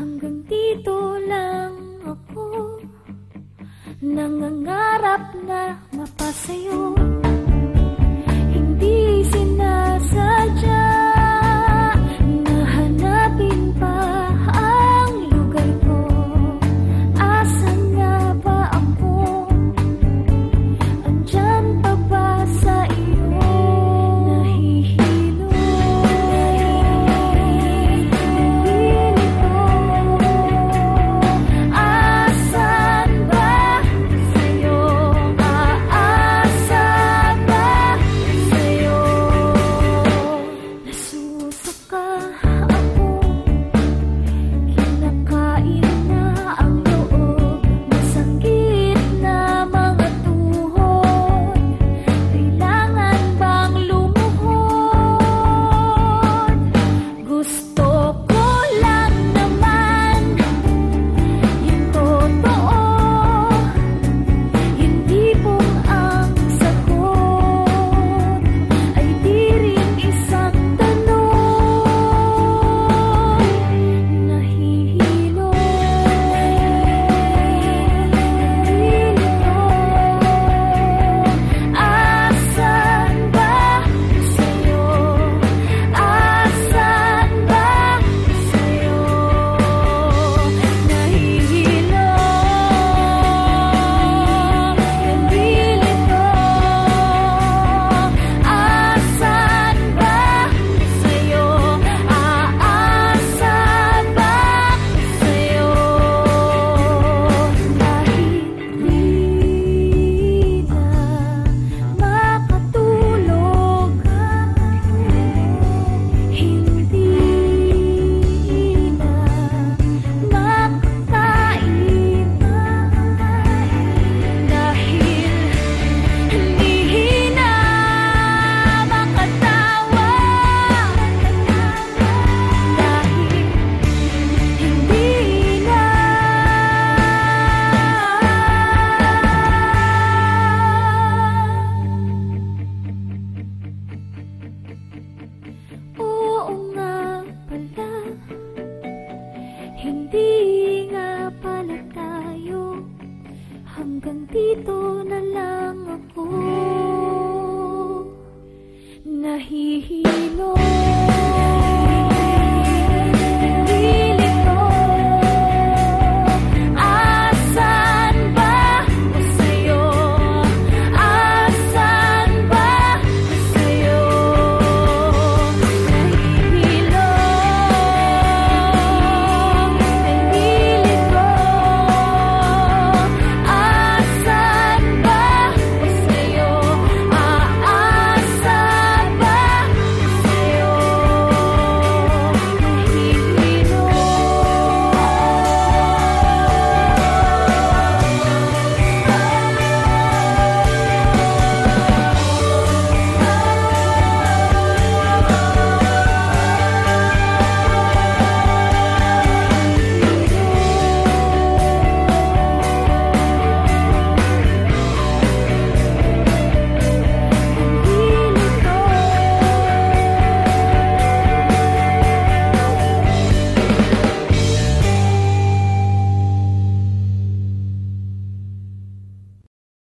Hanggang dito lang ako. Nangangarap na mapasayo Hanggang dito na